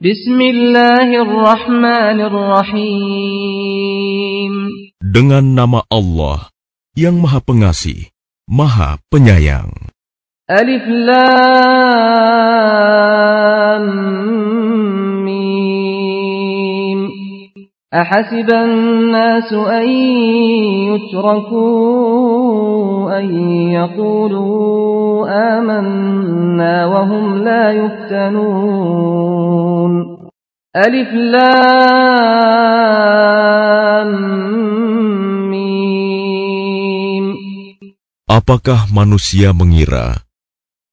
Bismillahirrahmanirrahim. Dengan nama Allah yang Maha Pengasih, Maha Penyayang. Alif Lam Mim. Ahasiban nasu an yutrakun أن يقولوا آمنا وهم لا يفتنون ألف لام ميم Apakah manusia mengira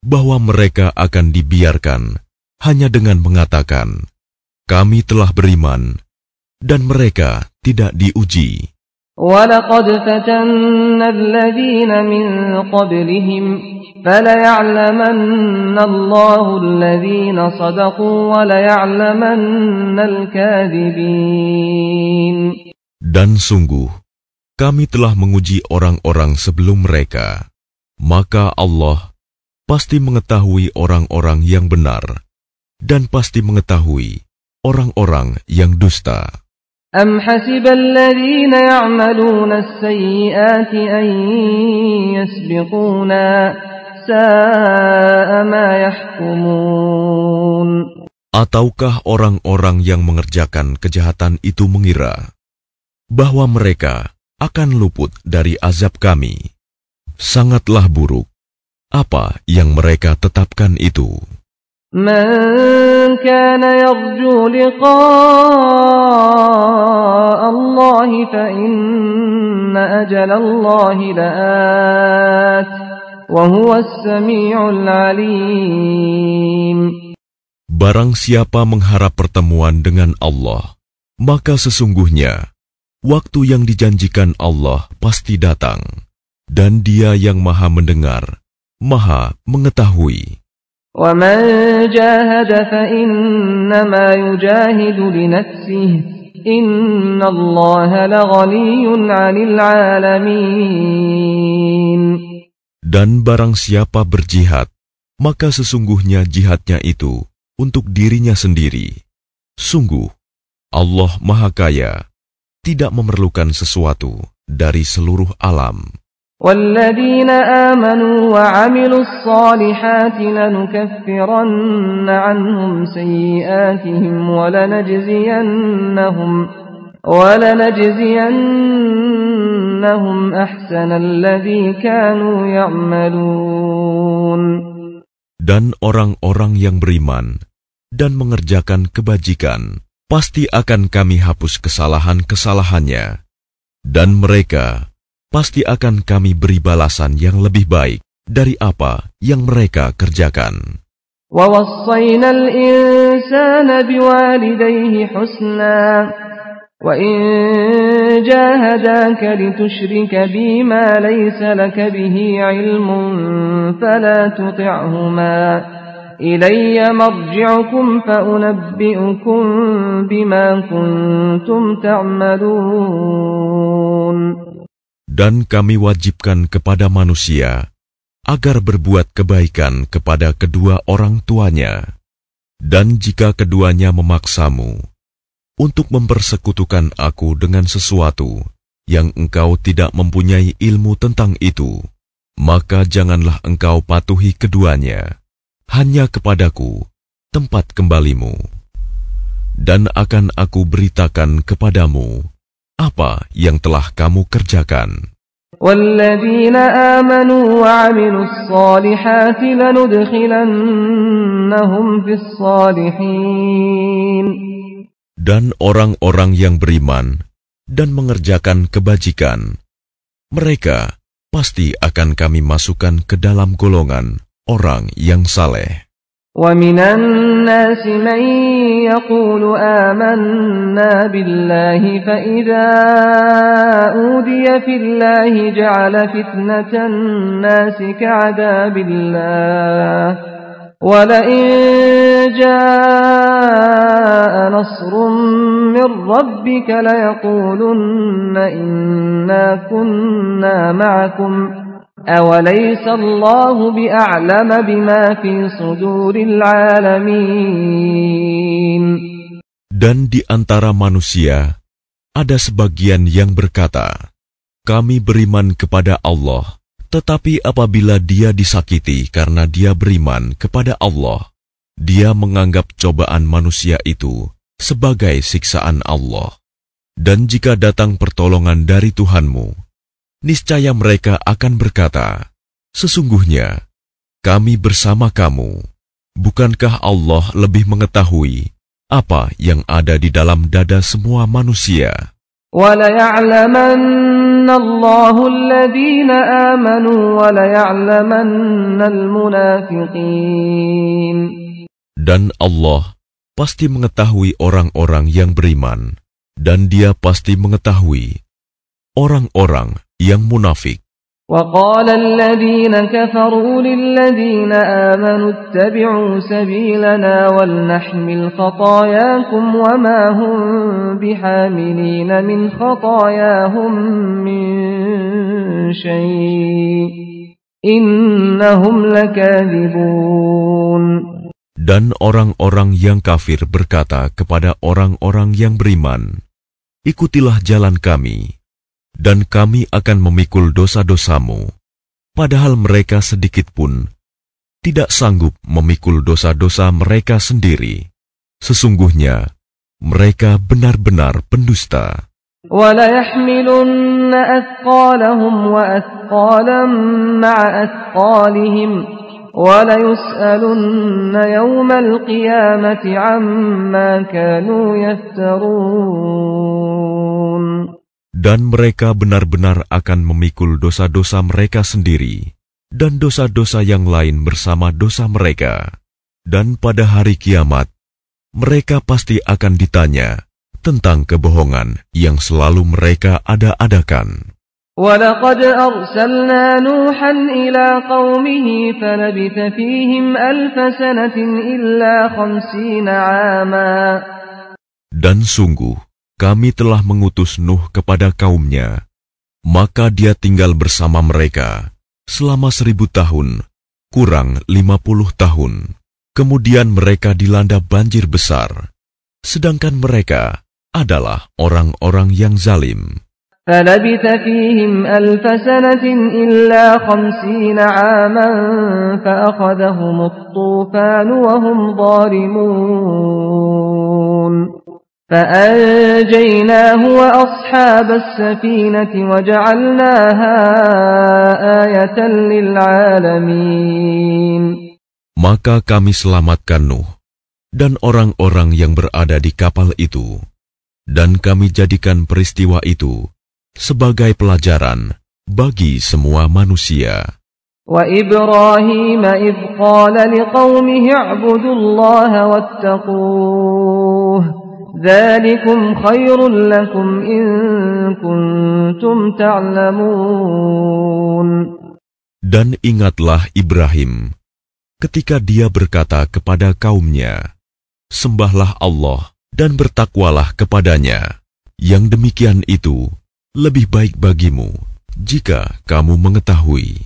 bahwa mereka akan dibiarkan hanya dengan mengatakan, "Kami telah beriman," dan mereka tidak diuji. وَلَقَدْ فَتَنَّا الَّذِينَ مِنْ قَبْلِهِمْ فَلَيَعْلَمَنَّ اللَّهُ الَّذِينَ صَدَقُوا وَلَيَعْلَمَنَّ الْكَاذِبِينَ Dan sungguh, kami telah menguji orang-orang sebelum mereka. Maka Allah pasti mengetahui orang-orang yang benar dan pasti mengetahui orang-orang yang dusta. أم حسب الذين يعملون السيئات أن يسبقونا ساء ما يحكمون Ataukah orang-orang yang mengerjakan kejahatan itu mengira bahwa mereka akan luput dari azab kami? Sangatlah buruk apa yang mereka tetapkan itu. من كان يرجو لقاء الله فإن أجل الله لآت وهو السميع العليم Barang siapa mengharap pertemuan dengan Allah, maka sesungguhnya waktu yang dijanjikan Allah pasti datang, dan Dia yang Maha Mendengar, Maha Mengetahui. ومن جاهد فإنما يجاهد لنفسه إن الله لغني عن العالمين Dan barang siapa berjihad, maka sesungguhnya jihadnya itu untuk dirinya sendiri. Sungguh, Allah Maha Kaya, tidak memerlukan sesuatu dari seluruh alam. والذين آمنوا وعملوا الصالحات لنكفرن عنهم سيئاتهم ولنجزينهم ولنجزينهم أحسن الذي كانوا يعملون Dan orang-orang yang beriman dan mengerjakan kebajikan, pasti akan kami hapus kesalahan-kesalahannya. Dan mereka pasti akan kami beri balasan yang lebih baik dari apa yang mereka kerjakan. ووصينا الإنسان بوالديه حسنا وإن جاهداك لتشرك بي ما ليس لك به علم فلا تطعهما إلي مرجعكم فأنبئكم بما كنتم تعملون dan kami wajibkan kepada manusia agar berbuat kebaikan kepada kedua orang tuanya. Dan jika keduanya memaksamu untuk mempersekutukan aku dengan sesuatu yang engkau tidak mempunyai ilmu tentang itu, maka janganlah engkau patuhi keduanya. Hanya kepadaku tempat kembalimu. Dan akan aku beritakan kepadamu apa yang telah kamu kerjakan. والذين آمنوا وعملوا الصالحات لندخلنهم في الصالحين Dan orang-orang yang beriman dan mengerjakan kebajikan, mereka pasti akan kami masukkan ke dalam golongan orang yang saleh. ومن الناس من يقول آمنا بالله فإذا أودي في الله جعل فتنة الناس كعذاب الله. ولئن جاء نصر من ربك ليقولن إنا كنا معكم أوليس الله بأعلم بما في صدور العالمين Dan di antara manusia ada sebagian yang berkata, "Kami beriman kepada Allah." Tetapi apabila dia disakiti karena dia beriman kepada Allah, dia menganggap cobaan manusia itu sebagai siksaan Allah. Dan jika datang pertolongan dari Tuhanmu, niscaya mereka akan berkata, "Sesungguhnya kami bersama kamu." Bukankah Allah lebih mengetahui apa yang ada di dalam dada semua manusia? Dan Allah pasti mengetahui orang-orang yang beriman, dan Dia pasti mengetahui orang-orang yang munafik. وقال الذين كفروا للذين آمنوا اتبعوا سبيلنا ولنحمل خطاياكم وما هم بحاملين من خطاياهم من شيء إنهم لكاذبون Dan orang-orang yang kafir berkata kepada orang-orang yang beriman, Ikutilah jalan kami, dan kami akan memikul dosa-dosamu, padahal mereka sedikit pun tidak sanggup memikul dosa-dosa mereka sendiri. Sesungguhnya, mereka benar-benar pendusta وليسألن يوم القيامة عما كانوا يفترون dan mereka benar-benar akan memikul dosa-dosa mereka sendiri dan dosa-dosa yang lain bersama dosa mereka. Dan pada hari kiamat, mereka pasti akan ditanya tentang kebohongan yang selalu mereka ada-adakan. وَلَقَدْ أَرْسَلْنَا نُوحًا إِلَى قَوْمِهِ فَلَبِثَ فِيهِمْ أَلْفَ سَنَةٍ إِلَّا خَمْسِينَ عَامًا Dan sungguh, kami telah mengutus Nuh kepada kaumnya, maka dia tinggal bersama mereka selama seribu tahun, kurang lima puluh tahun. Kemudian mereka dilanda banjir besar, sedangkan mereka adalah orang-orang yang zalim. فلبث فيهم ألف سنة إلا خمسين عاما فأخذهم الطوفان وهم ظالمون فأنجيناه وأصحاب السفينة وجعلناها آية للعالمين Maka kami selamatkan Nuh dan orang-orang yang berada di kapal itu, dan kami jadikan peristiwa itu sebagai pelajaran bagi semua manusia. وإبراهيم إذ قال لقومه اعبدوا الله واتقوه ذلكم خير لكم إن كنتم تعلمون Dan ingatlah Ibrahim ketika dia berkata kepada kaumnya, Sembahlah Allah dan bertakwalah kepadanya. Yang demikian itu lebih baik bagimu jika kamu mengetahui.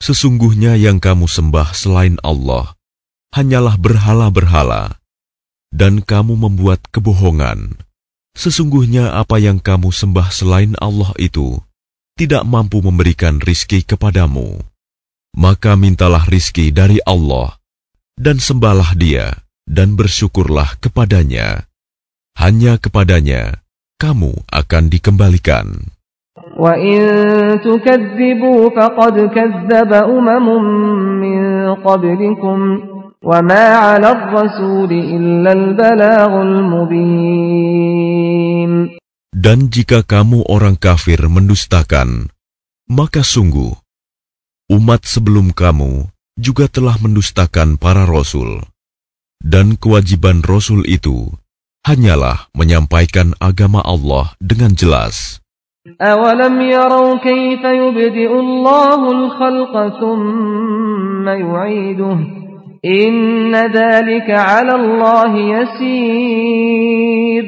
Sesungguhnya yang kamu sembah selain Allah hanyalah berhala-berhala, dan kamu membuat kebohongan. Sesungguhnya apa yang kamu sembah selain Allah itu tidak mampu memberikan rizki kepadamu. Maka mintalah rizki dari Allah, dan sembahlah dia, dan bersyukurlah kepadanya. Hanya kepadanya kamu akan dikembalikan. وَإِن تُكَذِّبُوا فَقَدْ كَذَّبَ أُمَمٌ مِّن قَبْلِكُمْ وَمَا عَلَى الرَّسُولِ إِلَّا الْبَلَاغُ الْمُبِينُ Dan jika kamu orang kafir mendustakan, maka sungguh, umat sebelum kamu juga telah mendustakan para rasul. Dan kewajiban rasul itu hanyalah menyampaikan agama Allah dengan jelas. أولم يروا كيف يبدئ الله الخلق ثم يعيده إن ذلك على الله يسير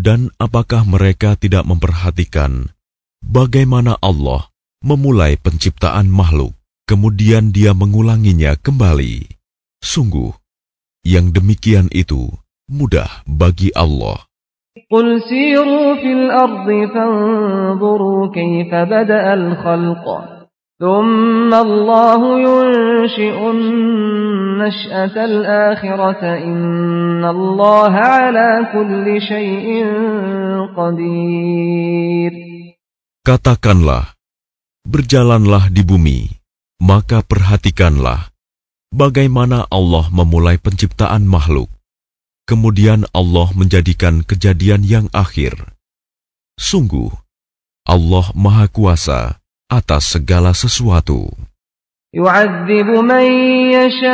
Dan apakah mereka tidak memperhatikan bagaimana Allah memulai penciptaan makhluk, kemudian dia mengulanginya kembali? Sungguh, yang demikian itu mudah bagi Allah. قل سيروا في الأرض فانظروا كيف بدأ الخلق ثم الله ينشئ النشأة الآخرة إن الله على كل شيء قدير Katakanlah, berjalanlah di bumi, maka perhatikanlah bagaimana Allah memulai penciptaan makhluk. Kemudian Allah menjadikan kejadian yang akhir. Sungguh, Allah Maha Kuasa atas segala sesuatu. يعذب من يشاء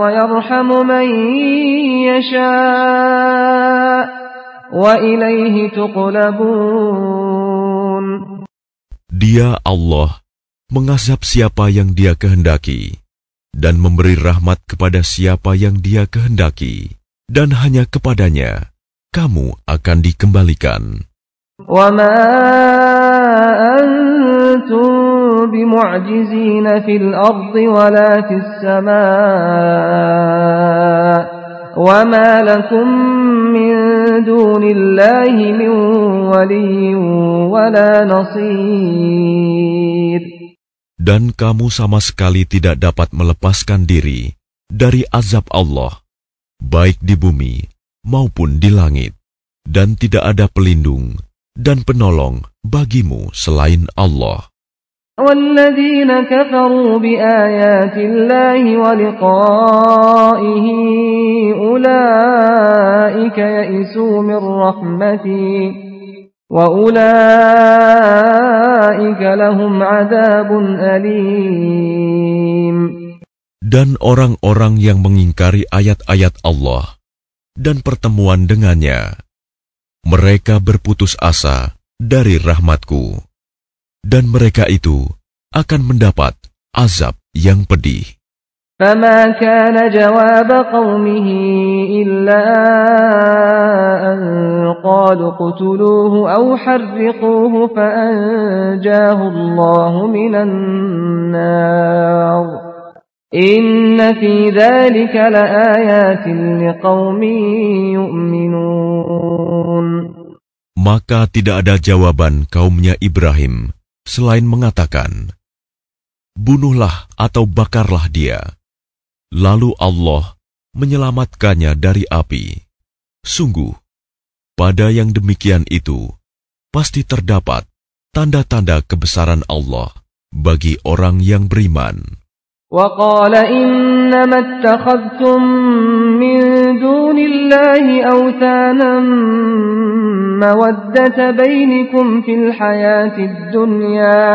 ويرحم من يشاء وإليه تقلبون Dia Allah mengazab siapa yang dia kehendaki dan memberi rahmat kepada siapa yang dia kehendaki dan hanya kepadanya kamu akan dikembalikan Dan kamu sama sekali tidak dapat melepaskan diri dari azab Allah, baik di bumi maupun di langit, dan tidak ada pelindung dan penolong bagimu selain Allah. والذين كفروا بآيات الله ولقائه أولئك يئسوا من رحمتي dan orang-orang yang mengingkari ayat-ayat Allah dan pertemuan dengannya, mereka berputus asa dari rahmatku, dan mereka itu akan mendapat azab yang pedih. فما كان جواب قومه إلا أن قالوا اقتلوه أو حرقوه فأنجاه الله من النار إن في ذلك لآيات لقوم يؤمنون Maka tidak ada jawaban kaumnya Ibrahim selain mengatakan, Bunuhlah atau bakarlah dia. Lalu Allah menyelamatkannya dari api. Sungguh, pada yang demikian itu, pasti terdapat tanda-tanda kebesaran Allah bagi orang yang beriman. وقال إنما اتخذتم من دون الله أوثانا مودة بينكم في الحياة الدنيا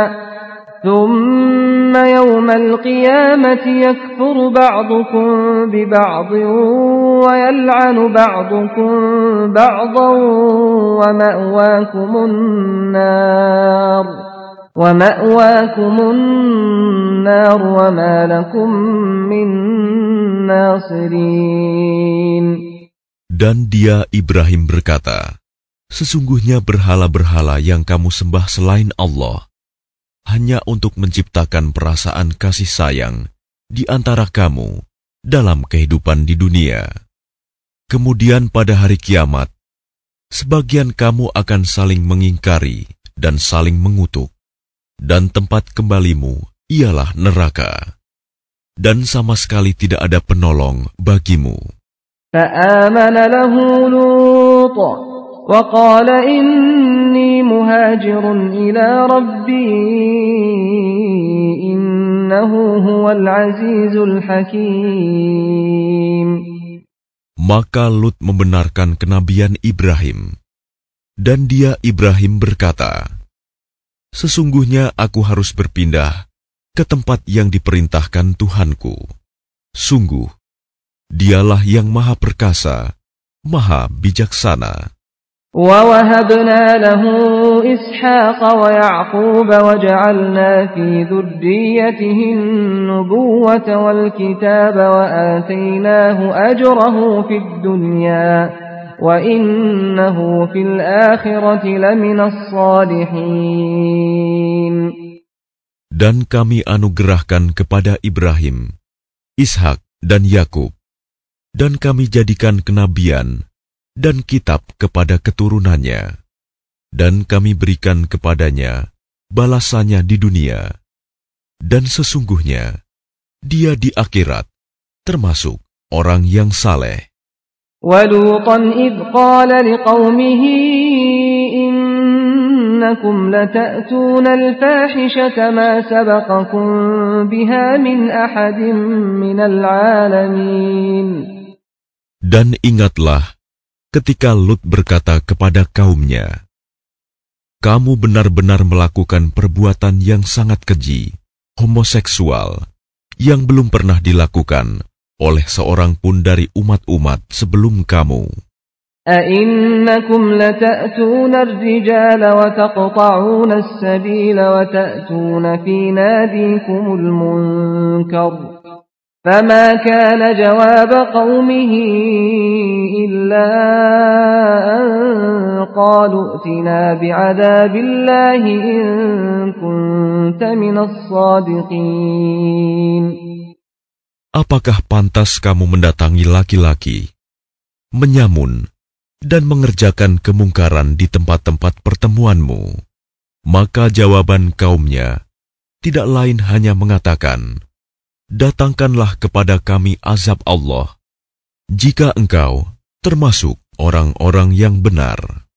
ثم يوم القيامة يكفر بعضكم ببعض ويلعن بعضكم بعضا ومأواكم النار ومأواكم النار وما لكم من ناصرين Dan dia Ibrahim berkata, Sesungguhnya berhala-berhala yang kamu sembah selain Allah hanya untuk menciptakan perasaan kasih sayang di antara kamu dalam kehidupan di dunia. Kemudian pada hari kiamat, sebagian kamu akan saling mengingkari dan saling mengutuk, dan tempat kembalimu ialah neraka, dan sama sekali tidak ada penolong bagimu. فآمن له لوط وقال إني مهاجر إلى ربي إنه هو العزيز الحكيم Maka Lut membenarkan kenabian Ibrahim. Dan dia Ibrahim berkata, Sesungguhnya aku harus berpindah ke tempat yang diperintahkan Tuhanku. Sungguh, Dialah yang maha perkasa, maha bijaksana. ووهبنا له إسحاق ويعقوب وجعلنا في ذريته النبوة والكتاب وآتيناه أجره في الدنيا وإنه في الآخرة لمن الصالحين. Dan kami anugerahkan kepada Ibrahim, Ishak dan Yakub, dan kami jadikan kenabian dan kitab kepada keturunannya, dan kami berikan kepadanya balasannya di dunia, dan sesungguhnya dia di akhirat termasuk orang yang saleh. ولوطا إذ قال لقومه إنكم لتأتون الفاحشة ما سبقكم بها من أحد من العالمين Dan ingatlah ketika Lut berkata kepada kaumnya, Kamu benar-benar melakukan perbuatan yang sangat keji, homoseksual, yang belum pernah dilakukan oleh seorang pun dari umat-umat sebelum kamu. أئنكم لتأتون الرجال وتقطعون السبيل وتأتون في ناديكم المنكر فما كان جواب قومه إلا أن قالوا ائتنا بعذاب الله إن كنت من الصادقين Apakah pantas kamu mendatangi laki-laki, menyamun, dan mengerjakan kemungkaran di tempat-tempat pertemuanmu? Maka jawaban kaumnya tidak lain hanya mengatakan, Datangkanlah kepada kami azab Allah, jika engkau termasuk orang-orang yang benar.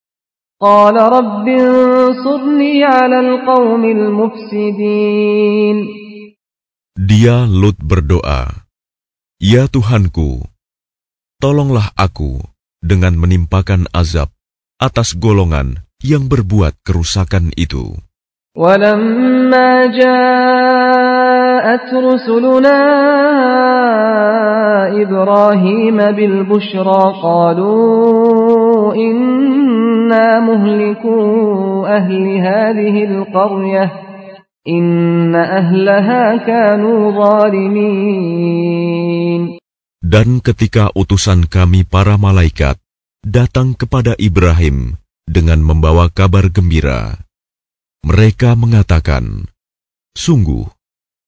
قال رب انصرني على القوم المفسدين Dia Lut berdoa, Ya Tuhanku, tolonglah aku dengan menimpakan azab atas golongan yang berbuat kerusakan itu. ولما جاءت رسلنا إبراهيم بالبشرى قالوا إنا مهلكو أهل هذه القرية إن أهلها كانوا ظالمين Dan ketika utusan kami para malaikat datang kepada Ibrahim dengan membawa kabar gembira, mereka mengatakan, Sungguh,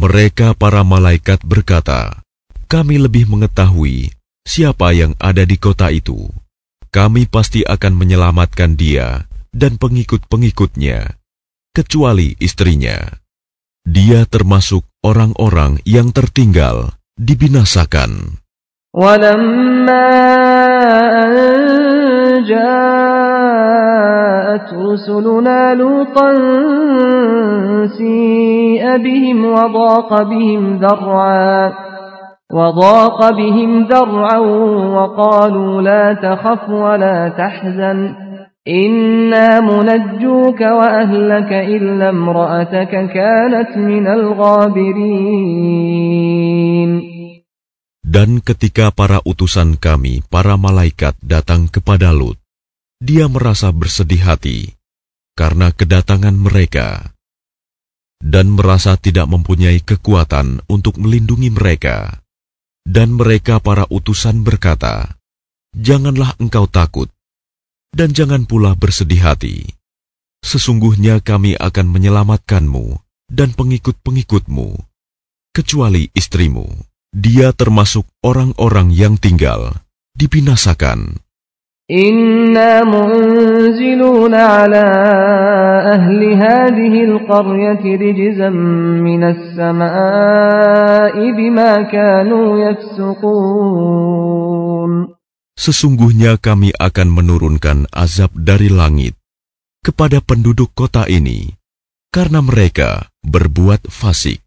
Mereka para malaikat berkata, Kami lebih mengetahui siapa yang ada di kota itu. Kami pasti akan menyelamatkan dia dan pengikut-pengikutnya, kecuali istrinya. Dia termasuk orang-orang yang tertinggal, dibinasakan. ولما أن جاءت رسلنا لوطا سيء بهم وضاق بهم ذرعا وضاق بهم ذرعا وقالوا لا تخف ولا تحزن إنا منجوك وأهلك إلا امرأتك كانت من الغابرين Dan ketika para utusan kami, para malaikat datang kepada Lut, dia merasa bersedih hati karena kedatangan mereka dan merasa tidak mempunyai kekuatan untuk melindungi mereka. Dan mereka para utusan berkata, Janganlah engkau takut, dan jangan pula bersedih hati. Sesungguhnya kami akan menyelamatkanmu dan pengikut-pengikutmu, kecuali istrimu. Dia termasuk orang-orang yang tinggal, dibinasakan. إنا منزلون على أهل هذه القرية رجزا من السماء بما كانوا يفسقون Sesungguhnya kami akan menurunkan azab dari langit kepada penduduk kota ini karena mereka berbuat fasik.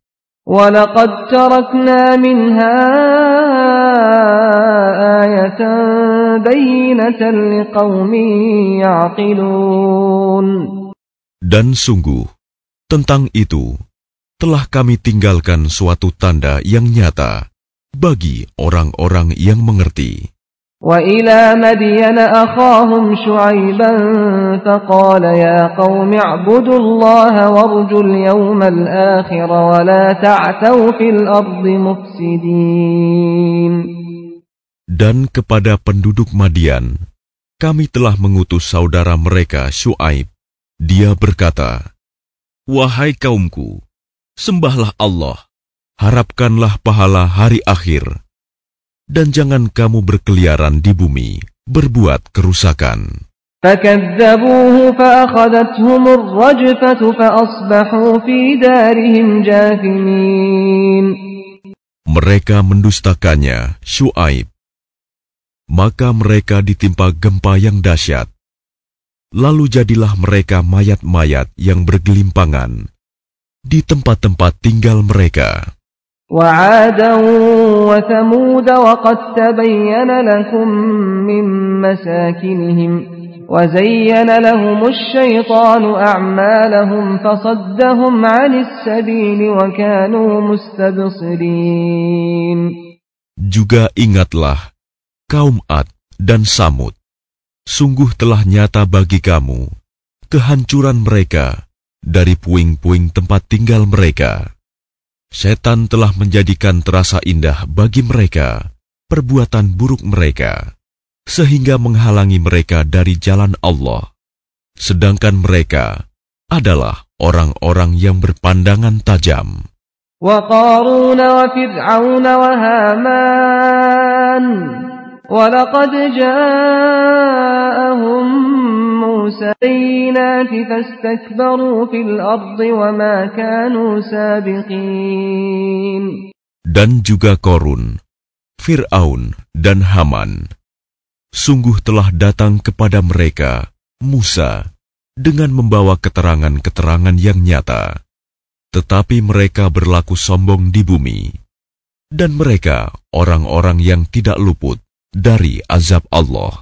ولقد تركنا منها آية بينة لقوم يعقلون Dan sungguh, tentang itu telah kami tinggalkan suatu tanda yang nyata bagi orang-orang yang mengerti. وإلى مدين أخاهم شعيبا فقال يا قوم اعبدوا الله وارجوا اليوم الآخر ولا تعثوا في الأرض مفسدين Dan kepada penduduk Madian, kami telah mengutus saudara mereka Shu'aib. Dia berkata, Wahai kaumku, sembahlah Allah, harapkanlah pahala hari akhir, dan jangan kamu berkeliaran di bumi, berbuat kerusakan. Mereka mendustakannya, Shu'aib. Maka mereka ditimpa gempa yang dahsyat. Lalu jadilah mereka mayat-mayat yang bergelimpangan di tempat-tempat tinggal mereka. وعادا وثمود وقد تبين لكم من مساكنهم وزين لهم الشيطان أعمالهم فصدهم عن السبيل وكانوا مستبصرين Juga ingatlah kaum Ad dan Samud. Sungguh telah nyata bagi kamu kehancuran mereka dari puing-puing tempat tinggal mereka. Setan telah menjadikan terasa indah bagi mereka perbuatan buruk mereka, sehingga menghalangi mereka dari jalan Allah. Sedangkan mereka adalah orang-orang yang berpandangan tajam. وقارون وفرعون وهامان ولقد جاءهم موسى بينات فاستكبروا في الأرض وما كانوا سابقين Dan juga Korun, Fir'aun, dan Haman. Sungguh telah datang kepada mereka Musa dengan membawa keterangan-keterangan yang nyata. Tetapi mereka berlaku sombong di bumi. Dan mereka orang-orang yang tidak luput dari azab Allah.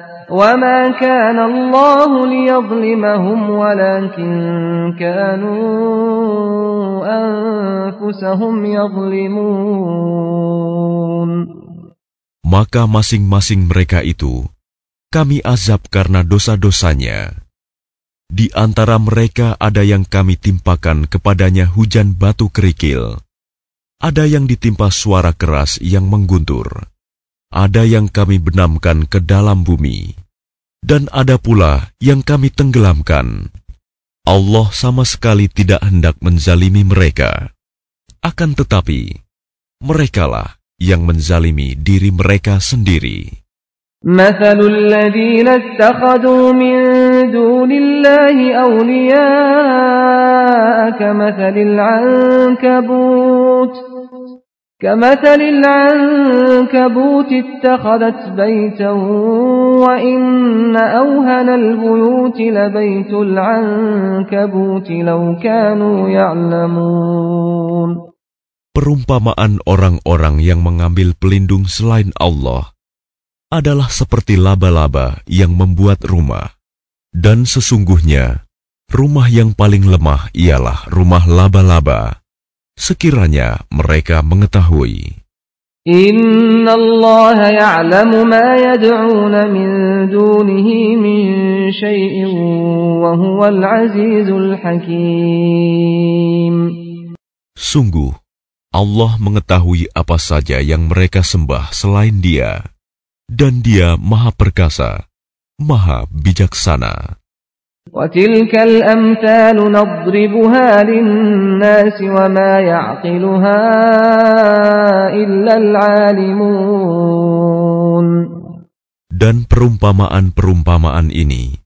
وما كان الله ليظلمهم ولكن كانوا أنفسهم يظلمون Maka masing-masing mereka itu kami azab karena dosa-dosanya. Di antara mereka ada yang kami timpakan kepadanya hujan batu kerikil. Ada yang ditimpa suara keras yang mengguntur. Ada yang kami benamkan ke dalam bumi. Dan ada pula yang kami tenggelamkan. Allah sama sekali tidak hendak menzalimi mereka. Akan tetapi, merekalah yang menzalimi diri mereka sendiri. مثل الذين اتخذوا من دون الله أولياء كمثل العنكبوت كمثل العنكبوت اتخذت بيتا وإن أوهن البيوت لبيت العنكبوت لو كانوا يعلمون Perumpamaan orang-orang yang mengambil pelindung selain Allah adalah seperti laba-laba yang membuat rumah. Dan sesungguhnya, rumah yang paling lemah ialah rumah laba-laba. sekiranya mereka mengetahui. Inna Allah ya'lamu ma yad'una min dunihi min syai'in wa huwal azizul hakim. Sungguh, Allah mengetahui apa saja yang mereka sembah selain dia. Dan dia maha perkasa, maha bijaksana. وتلك الأمثال نضربها للناس وما يعقلها إلا العالمون Dan perumpamaan-perumpamaan ini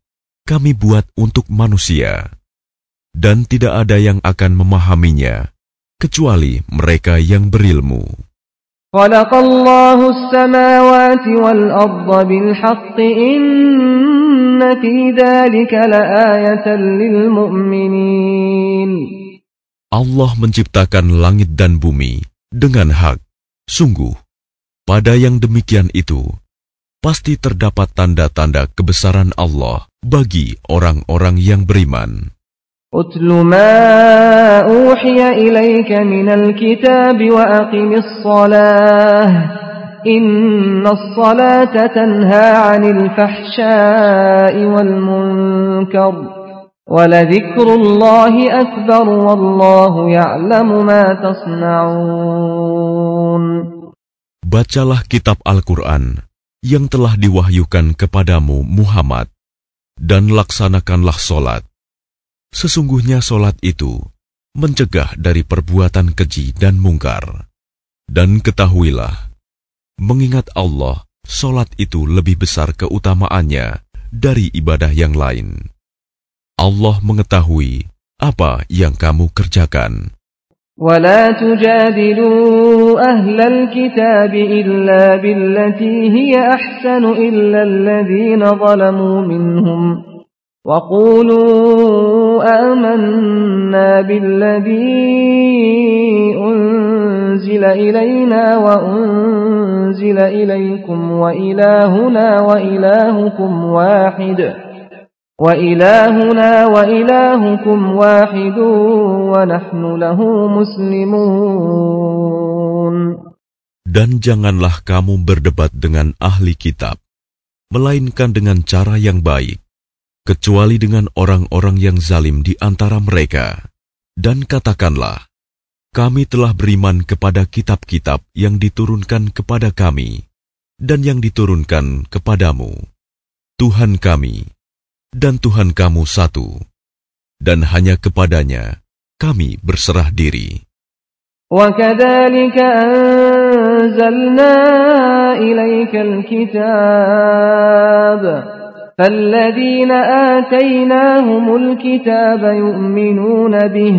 kami buat untuk manusia, dan tidak ada yang akan memahaminya kecuali mereka yang berilmu. خلق الله السماوات والأرض بالحق إن في ذلك لآية للمؤمنين Allah menciptakan langit dan bumi dengan hak. Sungguh, pada yang demikian itu, pasti terdapat tanda-tanda kebesaran Allah bagi orang-orang yang beriman. اتل ما أوحي إليك من الكتاب وأقم الصلاة إن الصلاة تنهى عن الفحشاء والمنكر ولذكر الله أكبر والله يعلم ما تصنعون Bacalah kitab Al-Quran yang telah diwahyukan kepadamu Muhammad dan laksanakanlah solat Sesungguhnya solat itu mencegah dari perbuatan keji dan mungkar. Dan ketahuilah, mengingat Allah, solat itu lebih besar keutamaannya dari ibadah yang lain. Allah mengetahui apa yang kamu kerjakan. ولا تجادلوا أهل الكتاب إلا بالتي هي أحسن إلا الذين ظلموا منهم وقولوا آمنا بالذي أنزل أنزل إلينا وأنزل إليكم وإلهنا وإلهكم واحد. وإلهنا وإلهكم واحد ونحن له مسلمون. Dan janganlah kamu berdebat dengan ahli kitab melainkan dengan cara yang baik kecuali dengan orang-orang yang zalim di antara mereka. Dan katakanlah kami telah beriman kepada kitab-kitab yang diturunkan kepada kami dan yang diturunkan kepadamu. Tuhan kami dan Tuhan kamu satu, dan hanya kepadanya kami berserah diri. وكذلك أنزلنا إليك الكتاب فالذين آتيناهم الكتاب يؤمنون به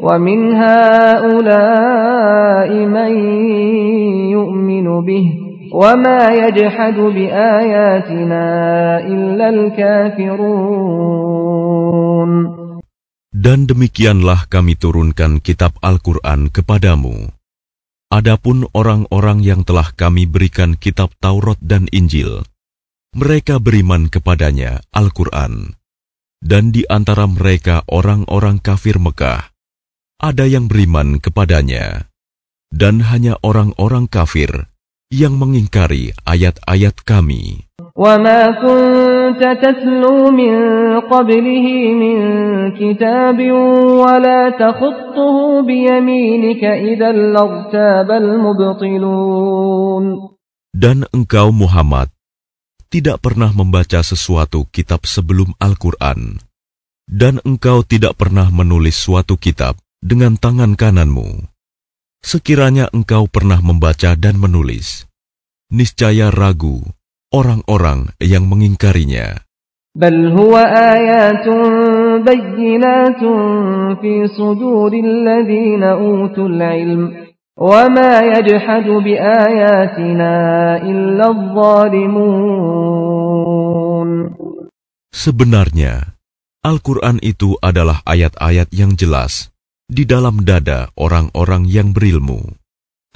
ومن هؤلاء من يؤمن به وما يجحد بآياتنا إلا الكافرون Dan demikianlah kami turunkan kitab Al-Quran kepadamu. Adapun orang-orang yang telah kami berikan kitab Taurat dan Injil, mereka beriman kepadanya Al-Quran. Dan di antara mereka orang-orang kafir Mekah, ada yang beriman kepadanya. Dan hanya orang-orang kafir yang mengingkari ayat-ayat kami. وما كنت تتلو من قبله من كتاب ولا تخطه بيمينك إذا لارتاب المبطلون Dan engkau Muhammad tidak pernah membaca sesuatu kitab sebelum Al-Quran, dan engkau tidak pernah menulis suatu kitab dengan tangan kananmu. Sekiranya engkau pernah membaca dan menulis, niscaya ragu orang-orang yang mengingkarinya. بل هو آيات بينات في صدور الذين أوتوا العلم وما يجحد بآياتنا إلا الظالمون Sebenarnya, Al-Quran itu adalah ayat-ayat yang jelas di dalam dada orang-orang yang berilmu.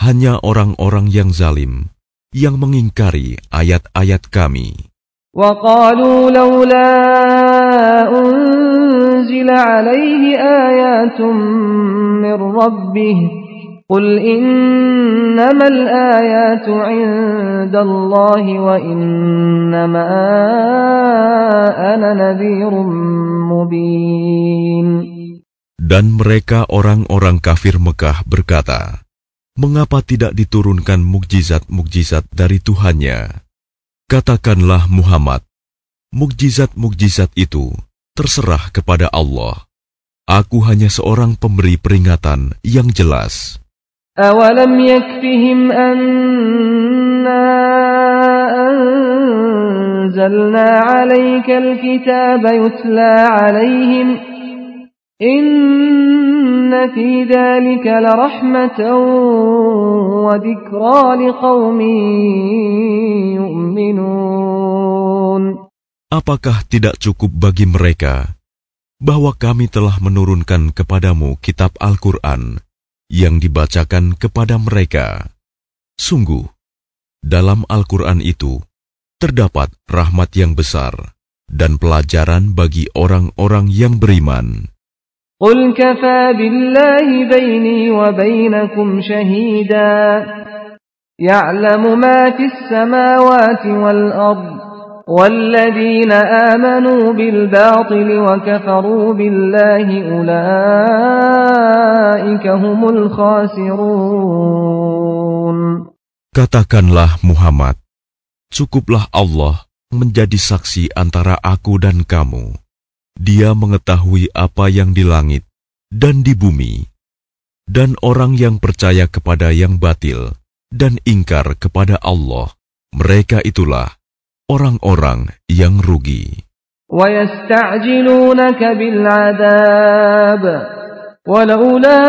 Hanya orang-orang yang zalim yang mengingkari ayat-ayat kami. وقالوا لولا أنزل عليه آيات من ربه قل إنما الآيات عند الله وإنما أنا نذير مبين Dan mereka orang-orang kafir Mekah berkata, Mengapa tidak diturunkan mukjizat-mukjizat dari Tuhannya? Katakanlah Muhammad, Mukjizat-mukjizat itu terserah kepada Allah. Aku hanya seorang pemberi peringatan yang jelas. أولم يكفهم أنا أنزلنا عليك الكتاب يتلى عليهم إن في ذلك لرحمة وذكرى لقوم يؤمنون. Apakah tidak cukup bagi mereka bahwa kami telah menurunkan kepadamu kitab Al-Qur'an yang dibacakan kepada mereka? Sungguh, dalam Al-Qur'an itu terdapat rahmat yang besar dan pelajaran bagi orang-orang yang beriman. قل كفى بالله بيني وبينكم شهيدا يعلم ما في السماوات والأرض والذين آمنوا بالباطل وكفروا بالله أولئك هم الخاسرون Katakanlah Muhammad, cukuplah Allah menjadi saksi antara aku dan kamu. Dia mengetahui apa yang di langit dan di bumi, dan orang yang percaya kepada yang batil dan ingkar kepada Allah, mereka itulah orang-orang yang rugi. ويستعجلونك بالعذاب ولولا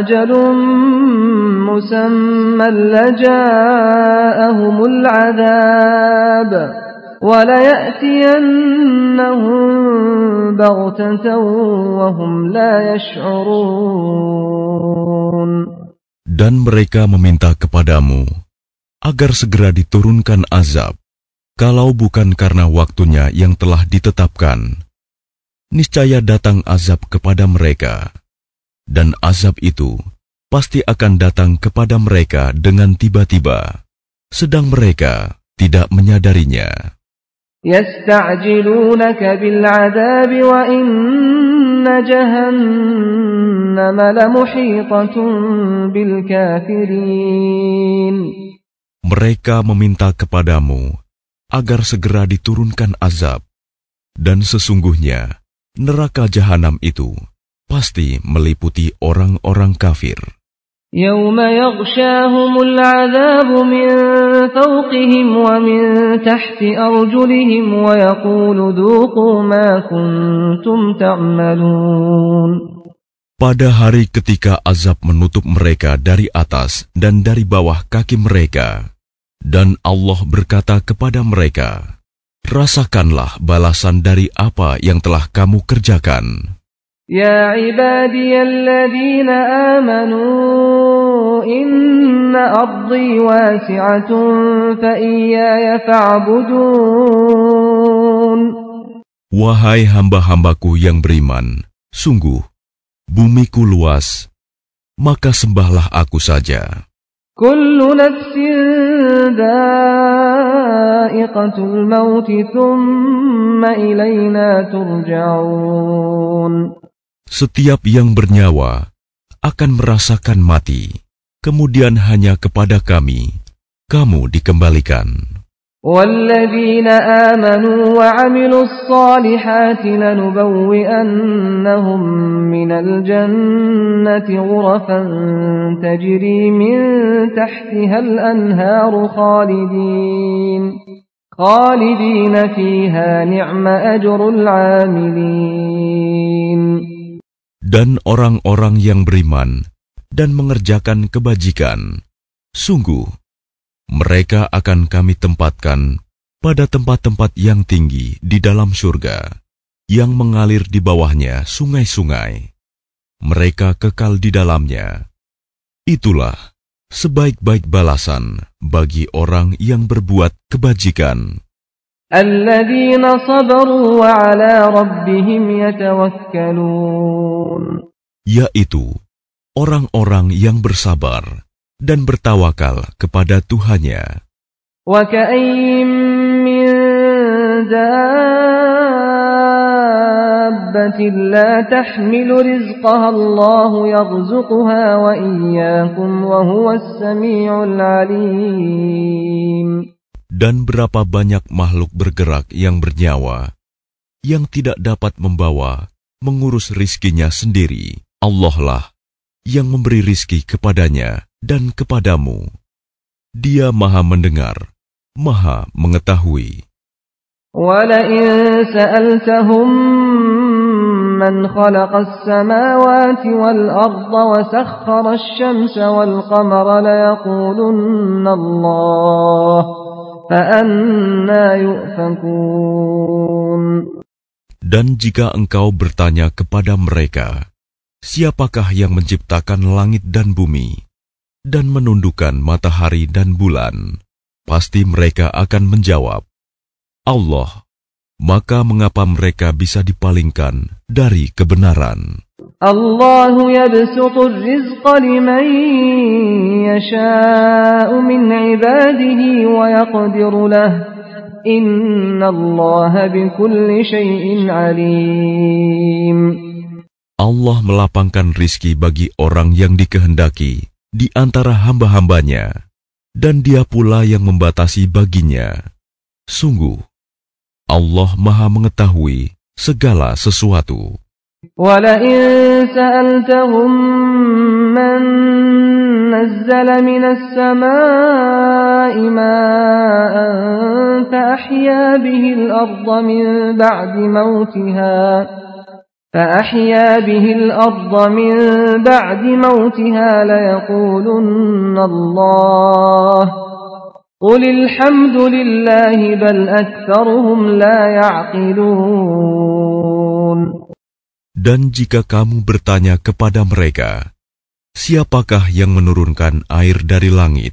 أجل مسمى لجاءهم العذاب وليأتينهم بغتة وهم لا يشعرون Dan mereka meminta kepadamu agar segera diturunkan azab, kalau bukan karena waktunya yang telah ditetapkan. Niscaya datang azab kepada mereka, dan azab itu pasti akan datang kepada mereka dengan tiba-tiba, sedang mereka tidak menyadarinya. يستعجلونك بالعذاب وإن جهنم لمحيطة بالكافرين mereka meminta kepadamu agar segera diturunkan azab, dan sesungguhnya neraka jahanam itu pasti meliputi orang-orang kafir. يوم يغشاهم العذاب من فوقهم ومن تحت أرجلهم ويقول ذوقوا ما كنتم تعملون Pada hari ketika azab menutup mereka dari atas dan dari bawah kaki mereka, dan Allah berkata kepada mereka, Rasakanlah balasan dari apa yang telah kamu kerjakan. Ya ibadiyalladzina amanu inna ardi wasi'atun fa iyaya fa'budun. Wahai hamba-hambaku yang beriman, sungguh bumiku luas, maka sembahlah aku saja. Kullu nafsin dha'iqatul maut thumma ilayna turja'un. Setiap yang bernyawa akan merasakan mati, kemudian hanya kepada kami kamu dikembalikan. والذين آمنوا وعملوا الصالحات لنبوئنهم من الجنة غرفا تجري من تحتها الأنهار خالدين خالدين فيها نعم أجر العاملين dan orang-orang yang beriman dan mengerjakan kebajikan, sungguh mereka akan kami tempatkan pada tempat-tempat yang tinggi di dalam surga, yang mengalir di bawahnya sungai-sungai. Mereka kekal di dalamnya. Itulah sebaik-baik balasan bagi orang yang berbuat kebajikan. Yaitu orang-orang yang bersabar dan bertawakal kepada Tuhannya Dan berapa banyak makhluk bergerak yang bernyawa, yang tidak dapat membawa, mengurus rizkinya sendiri. Allah lah yang memberi rizki kepadanya dan kepadamu. Dia maha mendengar, maha mengetahui. ولئن سألتهم من خلق السماوات والأرض وسخر الشمس والقمر ليقولن الله فأنا يؤفكون dan jika engkau bertanya kepada mereka, siapakah yang menciptakan langit dan bumi, dan menundukkan matahari dan bulan, pasti mereka akan menjawab, Allah, maka mengapa mereka bisa dipalingkan dari kebenaran? Allah melapangkan rizki bagi orang yang dikehendaki di antara hamba-hambanya, dan dia pula yang membatasi baginya. Sungguh, Allah Maha Mengetahui segala sesuatu. ولئن سألتهم من نزل من السماء ماء فأحيا به الأرض من بعد موتها فأحيا به الأرض من بعد موتها ليقولن الله قل الحمد لله بل أكثرهم لا يعقلون Dan jika kamu bertanya kepada mereka, siapakah yang menurunkan air dari langit?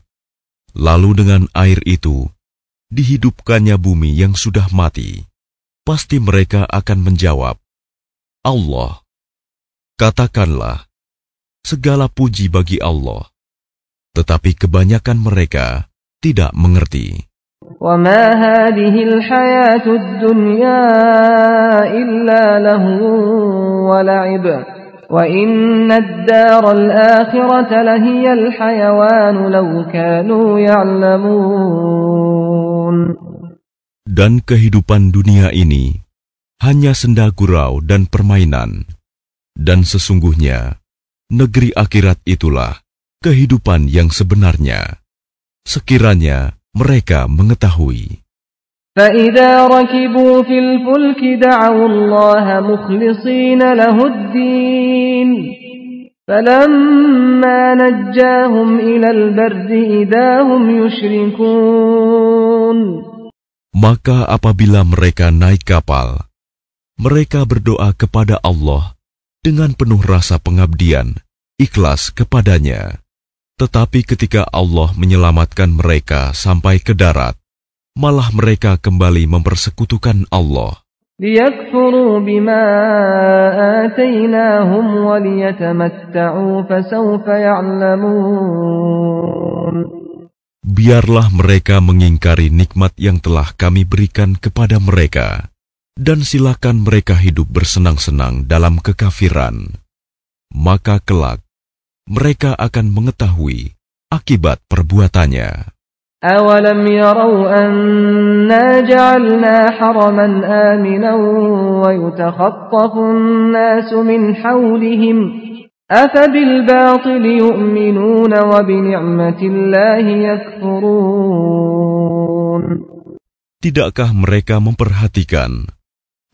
Lalu dengan air itu, dihidupkannya bumi yang sudah mati. Pasti mereka akan menjawab, Allah. Katakanlah, segala puji bagi Allah. Tetapi kebanyakan mereka tidak mengerti. Dan kehidupan dunia ini hanya senda gurau dan permainan. Dan sesungguhnya, negeri akhirat itulah kehidupan yang sebenarnya Sekiranya mereka mengetahui. فإذا ركبوا في الفلك دعوا الله مخلصين له الدين فلما نجاهم إلى البر إذا هم يشركون Maka apabila mereka naik kapal, mereka berdoa kepada Allah dengan penuh rasa pengabdian, ikhlas kepadanya. Tetapi ketika Allah menyelamatkan mereka sampai ke darat, malah mereka kembali mempersekutukan Allah. Biarlah mereka mengingkari nikmat yang telah kami berikan kepada mereka, dan silakan mereka hidup bersenang-senang dalam kekafiran. Maka kelak mereka akan mengetahui akibat perbuatannya. أولم يروا أنا جعلنا حرما آمنا ويتخطف الناس من حولهم أفبالباطل يؤمنون وبنعمة الله يكفرون Tidakkah mereka memperhatikan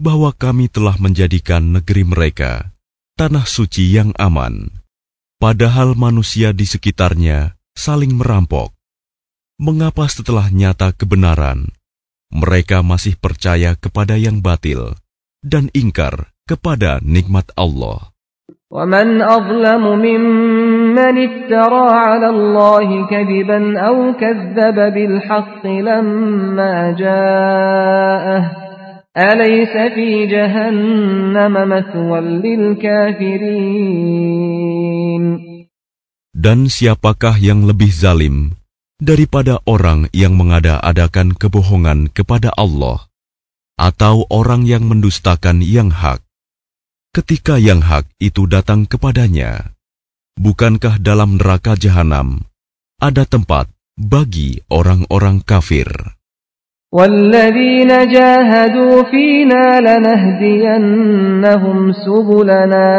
bahwa kami telah menjadikan negeri mereka tanah suci yang aman, padahal manusia di sekitarnya saling merampok? Mengapa setelah nyata kebenaran, mereka masih percaya kepada yang batil dan ingkar kepada nikmat Allah? ومن أظلم ممن افترى على الله كذبا أو كذب بالحق لما جاءه أليس في جهنم مثوى للكافرين Dan siapakah yang lebih zalim daripada orang yang mengada-adakan kebohongan kepada Allah atau orang yang mendustakan yang hak? Ketika yang hak itu datang kepadanya, bukankah dalam neraka jahanam ada tempat bagi orang-orang kafir? والذين جاهدوا فينا لنهدينهم سبلنا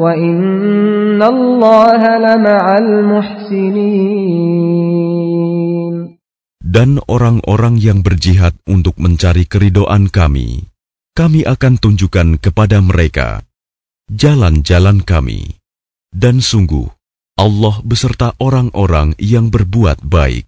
وإن الله لمع المحسنين Dan orang-orang yang berjihad untuk mencari keridoan kami, kami akan tunjukkan kepada mereka jalan-jalan kami. Dan sungguh, Allah beserta orang-orang yang berbuat baik.